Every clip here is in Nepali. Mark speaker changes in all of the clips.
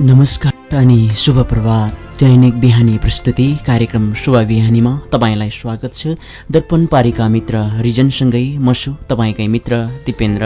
Speaker 1: नमस्कार अनि शुभ प्रभात। दैनिक बिहानी प्रस्तुति कार्यक्रम शुभ बिहानीमा तपाईँलाई स्वागत छ। दर्पण पारिका मित्र रिजनसँगै म छु तपाईँकै मित्र दिपेन्द्र।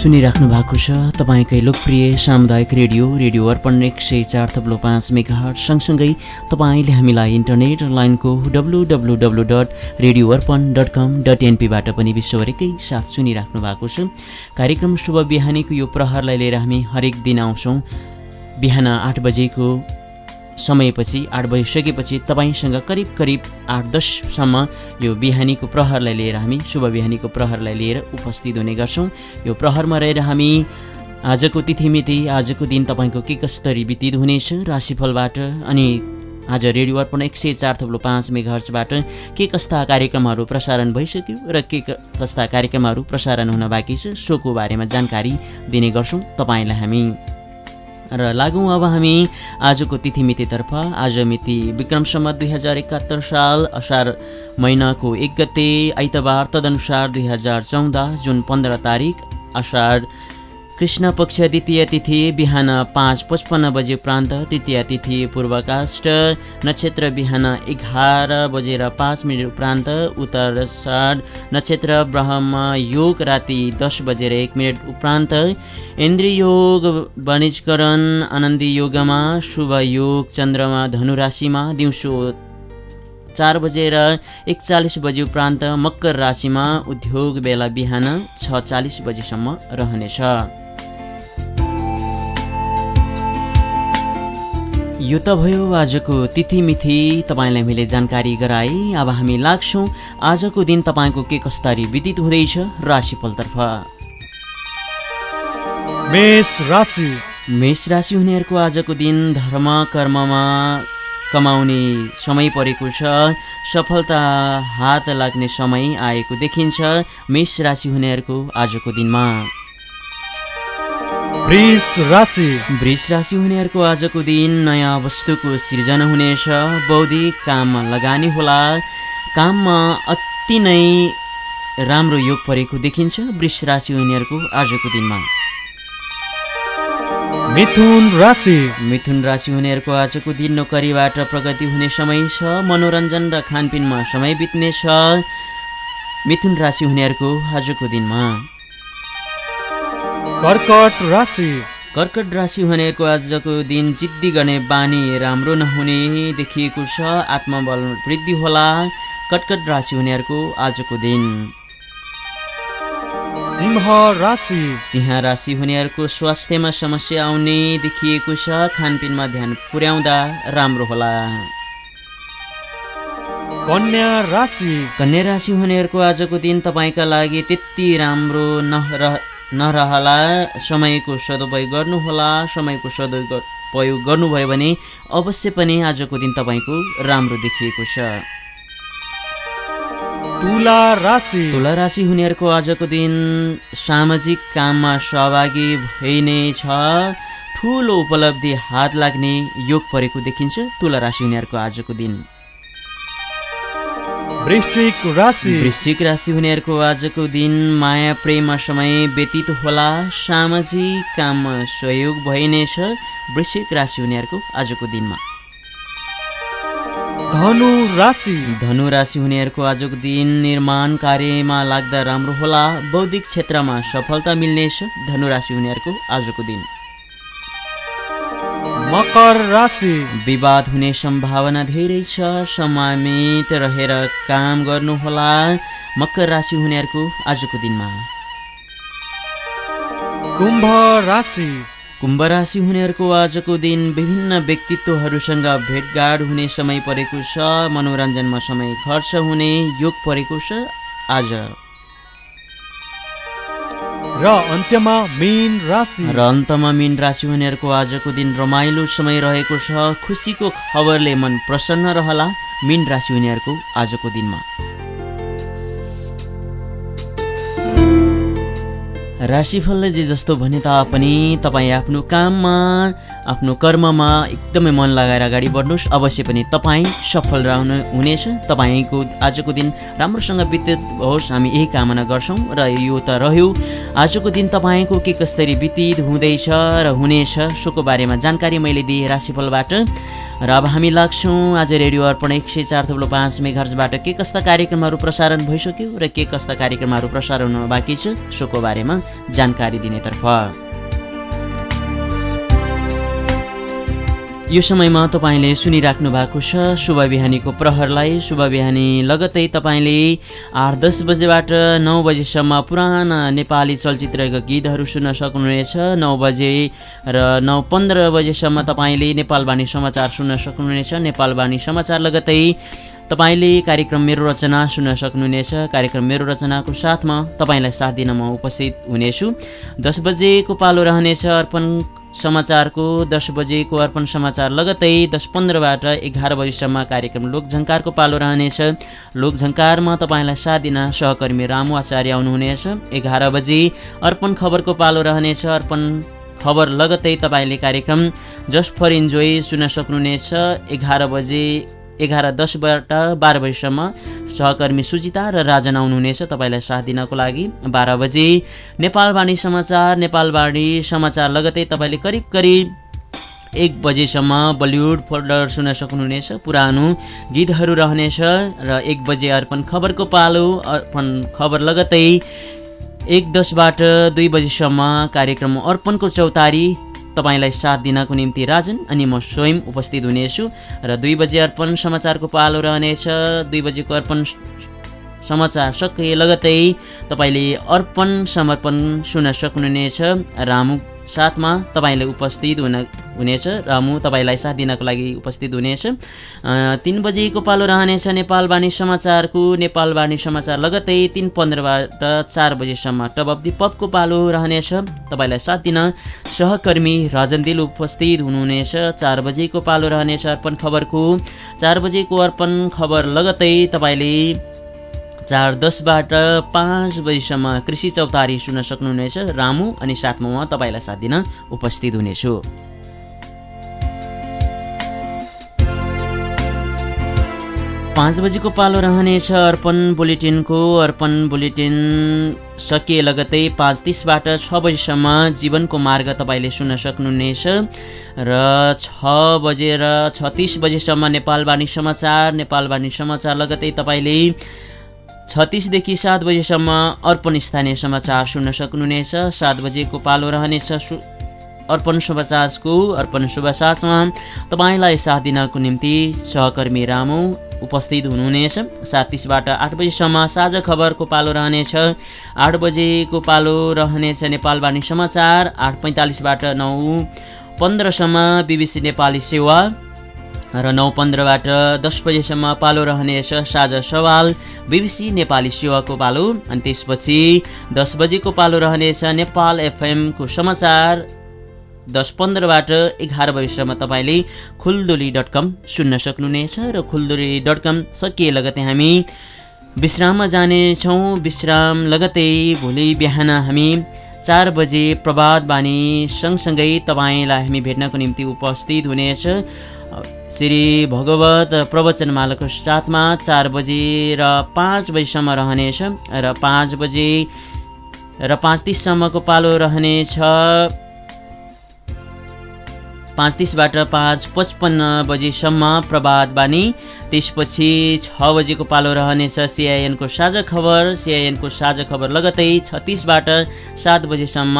Speaker 1: सुनिराख्नु भएको छ। तपाईँकै लोकप्रिय सामुदायिक रेडियो रेडियो अर्पण एक सय चार थप्लो पाँच मेगाहट सँगसँगै तपाईँले हामीलाई इन्टरनेट लाइनको W W W dot radio Arpan dot com dot एनपीबाट पनि विश्वभरिकै साथ सुनिराख्नु भएको छ। कार्यक्रम शुभ बिहानीको यो प्रहरलाई लिएर हामी हरेक दिन आउँछौँ। बिहान आठ बजेको समयपछि आठ बजिसकेपछि तपाईँसँग करिब करिब आठ दससम्म यो बिहानीको प्रहरलाई लिएर हामी शुभ बिहानीको प्रहरलाई लिएर उपस्थित हुने गर्छौँ। यो प्रहरमा रहेर हामी आजको तिथिमिति आजको दिन तपाईँको के कसरी व्यतीत हुनेछ राशिफलबाट अनि आज रेडियो अर्पण एक सय चार थप्लो पाँच मेघर्चबाट के कस्ता कार्यक्रमहरू प्रसारण भइसक्यो र के कस्ता कार्यक्रमहरू प्रसारण हुन बाँकी छ सोको बारेमा जानकारी दिने गर्छौँ। तपाईँलाई हामी र लागौँ अब हामी आजको तिथिमितितर्फ आज मिति विक्रमसम्म दुई हजार एकात्तर साल असार महिनाको एक गते आइतबार तदनुसार दुई हजार चौध जुन पन्ध्र तारिक असार कृष्ण पक्ष द्वितीय तिथि बिहान पाँच पचपन्न बजे उपरान्त तृतीय तिथि पूर्वकाष्ठ नक्षत्र बिहान एघार बजेर पाँच मिनट उपरान्त साढ नक्षत्र ब्रह्म योग राति दस बजेर एक मिनट उपरान्त इन्द्रिय योग वाणिज्यकरण आनन्दी योगमा शुभ योग चन्द्रमा धनुराशिमा दिउँसो चार बजेर एकचालिस बजे उपरान्त मकर राशिमा उद्योग बेला बिहान छ चालिस बजेसम्म रहनेछ। यो त भयो आजको तिथिमिथि। तपाईँलाई मैले जानकारी गराएँ। अब हामी लाग्छौँ आजको दिन तपाईँको के कस्तारी व्यतीत हुँदैछ राशिफलतर्फ।
Speaker 2: मेष राशि।
Speaker 1: मेष राशि हुनेहरूको आजको दिन धर्म कर्ममा कमाउने समय परेको छ। सफलता हात लाग्ने समय आएको देखिन्छ। मेष राशि हुनेहरूको आजको दिनमा।
Speaker 2: वृष राशि।
Speaker 1: हुनेहरूको आजको दिन नयाँ वस्तुको सिर्जना हुनेछ। बौद्धिक काममा लगानी होला। काममा अति नै राम्रो योग परेको देखिन्छ वृष राशि हुनेहरूको आजको दिनमा।
Speaker 2: मिथुन राशि।
Speaker 1: मिथुन राशि हुनेहरूको आजको दिन नोकरीबाट प्रगति हुने समय छ। मनोरञ्जन र खानपिनमा समय बित्नेछ। मिथुन राशि हुनेहरूको आजको दिनमा।
Speaker 2: कर्कट राशि।
Speaker 1: कर्कट राशि हुनेको आजको दिन जिद्दी गर्ने बानी राम्रो नहुने देखिएको छ आत्मबल वृद्धि होला। कर्कट राशि हुनेहरूको आजको दिन।
Speaker 2: सिंह राशि।
Speaker 1: सिंह राशि हुनेहरूको स्वास्थ्यमा समस्या आउने देखिएको छ खानपिनमा ध्यान पुर्याउँदा राम्रो होला।
Speaker 2: कन्या राशि।
Speaker 1: कन्या राशि हुनेहरूको आजको दिन तपाईँका लागि त्यति राम्रो नरह नरहला समयको सदुपयोग गर्नुहोला समयको सदुपयोग गर्नुभयो भने अवश्य पनि आजको दिन तपाईँको राम्रो देखिएको छ।
Speaker 2: तुला राशि।
Speaker 1: तुला राशि हुनेहरूको आजको दिन सामाजिक काममा सहभागी भइने छ। ठुलो उपलब्धि हात लाग्ने योग परेको देखिन्छ। तुला राशि हुनेहरूको आजको दिन। वृश्चिक राशि। हुनेहरूको आजको दिन माया प्रेममा समय व्यतीत होला। सामाजिक काममा सहयोग भइनेछ वृश्चिक राशि हुनेहरूको आजको दिनमा।
Speaker 2: धनु राशि।
Speaker 1: धनु राशि हुनेहरूको आजको दिन निर्माण कार्यमा लाग्दा राम्रो होला। बौद्धिक क्षेत्रमा सफलता मिल्नेछ धनु राशि हुनेहरूको आजको दिन।
Speaker 2: मकर राशि।
Speaker 1: विवाद हुने सम्भावना धेरै छ। संयमित रहेर काम गर्नुहोला। मकर राशि हुनेहरूको आजको दिनमा।
Speaker 2: कुम्भ राशि।
Speaker 1: कुम्भ राशि हुनेहरूको आजको दिन विभिन्न व्यक्तित्वहरूसँग भेटघाट हुने समय परेको छ। मनोरञ्जनमा समय खर्च हुने योग परेको छ आज।
Speaker 2: र अन्त्यमा मीन राशि।
Speaker 1: र अन्तमा मीन राशि हुनेहरूको आजको दिन रमाइलो समय रहेको छ। खुसीको खबरले मन प्रसन्न रहला। मीन राशि हुनेहरूको आजको दिनमा। राशिफलले जे जस्तो भने तापनि तपाईँ आफ्नो काममा आफ्नो कर्ममा एकदमै मन लगाएर अगाडि बढ्नुहोस्। अवश्य पनि तपाईँ सफल रहनु हुनेछ। तपाईँको आजको दिन राम्रोसँग व्यतीत होस्। हामी यही कामना गर्छौँ र यो त रह्यो। आजको दिन तपाईँको के कसरी व्यतीत हुँदैछ र हुनेछ सोको बारेमा जानकारी मैले दिएँ राशिफलबाट। र अब हामी लाग्छौँ आज रेडियो अर्पण एक सय चार थप्लो पाँच मेघर्जबाट के कस्ता कार्यक्रमहरू प्रसारण भइसक्यो र के कस्ता कार्यक्रमहरू प्रसारण हुन बाँकी छ सोको बारेमा जानकारी दिनेतर्फ। यो समयमा तपाईँले सुनिराख्नु भएको छ शुभ बिहानीको प्रहरलाई। शुभ बिहानी लगतै तपाईँले आठ दस बजेबाट नौ बजेसम्म पुराना नेपाली चलचित्रका गीतहरू सुन्न सक्नुहुनेछ। नौ बजे र नौ पन्ध्र बजेसम्म तपाईँले नेपालवाणी समाचार सुन्न सक्नुहुनेछ। नेपालवाणी समाचार लगतै तपाईँले कार्यक्रम मेरो रचना सुन्न सक्नुहुनेछ। कार्यक्रम मेरो रचनाको साथमा तपाईँलाई साथ दिन म उपस्थित हुनेछु। दस बजेको पालो रहनेछ अर्पण समाचारको दस बजेको अर्पण समाचार लगतै दस पन्ध्रबाट एघार बजीसम्म कार्यक्रम लोकझङ्कारको पालो रहनेछ। लोकझङ्कारमा तपाईँलाई साथ दिन सहकर्मी रामु आचार्य आउनुहुनेछ। एघार बजी अर्पण खबरको पालो रहनेछ। अर्पण खबर लगतै तपाईँले कार्यक्रम जस्ट फर इन्जोय सुन्न सक्नुहुनेछ। एघार बजे एघार दसबाट बाह्र बजीसम्म सहकर्मी सुजिता र राजन आउनुहुनेछ। तपाईँलाई साथ दिनको लागि बाह्र बजे। नेपालवाणी समाचार नेपालवाणी समाचार लगतै तपाईँले करिब करिब एक बजेसम्म बलिउड फोल्डर सुन्न सक्नुहुनेछ। पुरानो गीतहरू रहनेछ र एक बजे अर्पण खबरको पालो अर्पण खबर लगतै एक दसबाट दुई बजीसम्म कार्यक्रम अर्पणको चौतारी तपाईँलाई साथ दिनको निम्ति राजन अनि म स्वयं उपस्थित हुनेछु र दुई बजे अर्पण समाचारको पालो रहनेछ। दुई बजेको अर्पण समाचार सकिए लगतै तपाईँले अर्पण समर्पण सुन्न सक्नुहुनेछ। रामु साथमा तपाईँले उपस्थित हुन हुनेछ र म तपाईँलाई साथ दिनको लागि उपस्थित हुनेछ। तिन बजेको पालो रहनेछ नेपालवाणी समाचारको नेपालवाणी समाचार लगतै तिन पन्ध्रबाट चार बजेसम्म। टब अफ दि पपको पालो रहनेछ। तपाईँलाई साथ दिन सहकर्मी राजन दिल उपस्थित हुनुहुनेछ। चार बजेको पालो रहनेछ अर्पण खबरको। चार बजेको अर्पण खबर लगतै तपाईँले चार दसबाट पाँच बजीसम्म कृषि चौतारी सुन्न सक्नुहुनेछ। रामु अनि साथमा म तपाईँलाई साथ दिन उपस्थित हुनेछु। पाँच बजीको पालो रहनेछ अर्पण बुलेटिनको। अर्पण बुलेटिन सकिए लगतै पाँच तिसबाट छ बजीसम्म जीवनको मार्ग तपाईँले सुन्न सक्नुहुनेछ। र छ बजेर छत्तिस बजेसम्म नेपालवाणी समाचार नेपालवाणी समाचार लगतै तपाईँले छत्तिसदेखि सात बजीसम्म अर्पण स्थानीय समाचार सुन्न सक्नुहुनेछ। सात बजेको पालो रहनेछ। सु अर्पण शुभसाजको अर्पण शुभसाजमा तपाईँलाई साथ दिनको निम्ति सहकर्मी रामु उपस्थित हुनुहुनेछ। सात तिसबाट आठ बजीसम्म साझा खबरको पालो रहनेछ। आठ बजेको पालो रहनेछ नेपालवाणी समाचार। आठ पैँतालिसबाट नौ पन्ध्रसम्म बिबिसी नेपाली सेवा। र नौ पन्ध्रबाट दस बजेसम्म पालो रहनेछ साझा सवाल बिबिसी नेपाली सेवाको पालो अनि त्यसपछि दस बजेको पालो रहनेछ नेपाल एफएमको समाचार। दस पन्ध्रबाट एघार बजीसम्म तपाईँले खुलदुली डट कम सुन्न सक्नुहुनेछ र खुलदुली डट कम सकिए लगतै हामी विश्राममा जानेछौँ विश्राम लगतै भोलि बिहान हामी चार बजे प्रभात बानी सँगसँगै तपाईँलाई हामी भेट्नको निम्ति उपस्थित हुनेछ। श्री भगवत प्रवचनमालाको साथमा चार बजे र पाँच बजीसम्म रहनेछ र पाँच बजे र पाँच तिससम्मको पालो रहनेछ। पाँच तिसबाट पाँच पचपन्न बजीसम्म प्रभात बानी। त्यसपछि छ बजेको पालो रहनेछ। सिआइएनको साझा खबर। सिआइएनको साझा खबर लगतै छत्तिसबाट सात बजेसम्म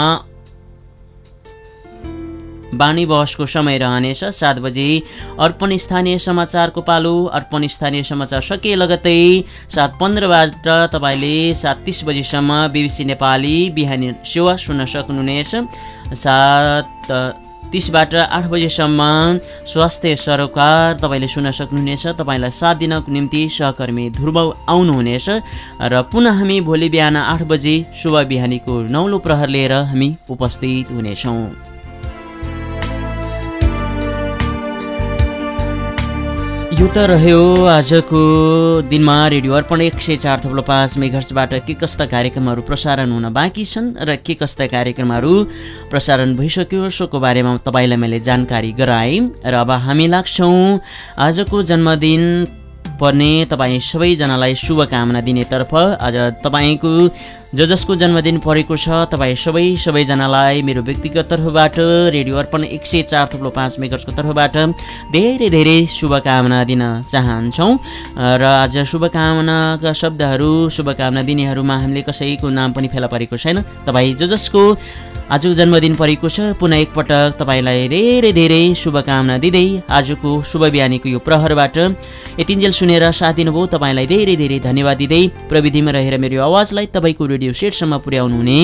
Speaker 1: बाणी बहसको समय रहनेछ। सात बजे अर्पण स्थानीय समाचारको पालो। अर्पण स्थानीय समाचार सकिए लगत्तै सात पन्ध्रबाट तपाईँले सात तिस बजीसम्म बिबिसी नेपाली बिहानी सेवा सुन्न सक्नुहुनेछ। सात तिसबाट आठ बजेसम्म स्वास्थ्य सरोकार तपाईँले सुन्न सक्नुहुनेछ। तपाईँलाई साथ दिनको निम्ति सहकर्मी ध्रुव आउनुहुनेछ र पुनः हामी भोलि बिहान आठ बजे शुभ बिहानीको नौलो प्रहर लिएर हामी उपस्थित हुनेछौँ। यो त रह्यो आजको दिनमा रेडियो अर्पण एक सय चार थप्लो पाँच मेघर्सबाट के कस्ता कार्यक्रमहरू प्रसारण हुन बाँकी छन् र के कस्ता कार्यक्रमहरू प्रसारण भइसक्यो सोको बारेमा तपाईँलाई मैले जानकारी गराएँ र अब हामी लाग्छौँ आजको जन्मदिन पर्ने तपाईँ सबैजनालाई शुभकामना दिनेतर्फ। आज तपाईँको ज जसको जन्मदिन परेको छ तपाईँ सबै सबैजनालाई मेरो व्यक्तिगत तर्फबाट रेडियो अर्पण एक सय चार थुप्रो पाँच मेगर्सको तर्फबाट धेरै धेरै शुभकामना दिन चाहन्छौँ। र आज शुभकामनाका शब्दहरू शुभकामना दिनेहरूमा हामीले कसैको नाम पनि फेला परेको छैन। तपाईँ ज जसको आजको जन्मदिन परेको छ। पुनः एकपटक तपाईँलाई धेरै धेरै शुभकामना दिँदै आजको शुभ बिहानीको यो प्रहरबाट यतिन्जेल सुनेर साथ दिनुभयो। तपाईँलाई धेरै धेरै धन्यवाद दिँदै प्रविधिमा रहेर मेरो आवाजलाई तपाईँको रेडियो सेटसम्म पुर्याउनु हुने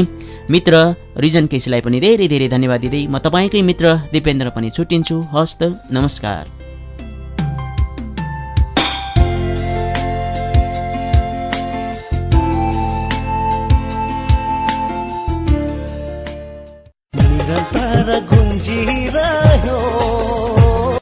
Speaker 1: मित्र रिजन केसीलाई पनि धेरै धेरै धन्यवाद दिँदै म तपाईँकै मित्र दिपेन्द्र पनि छुट्टिन्छु। हस्त नमस्कार।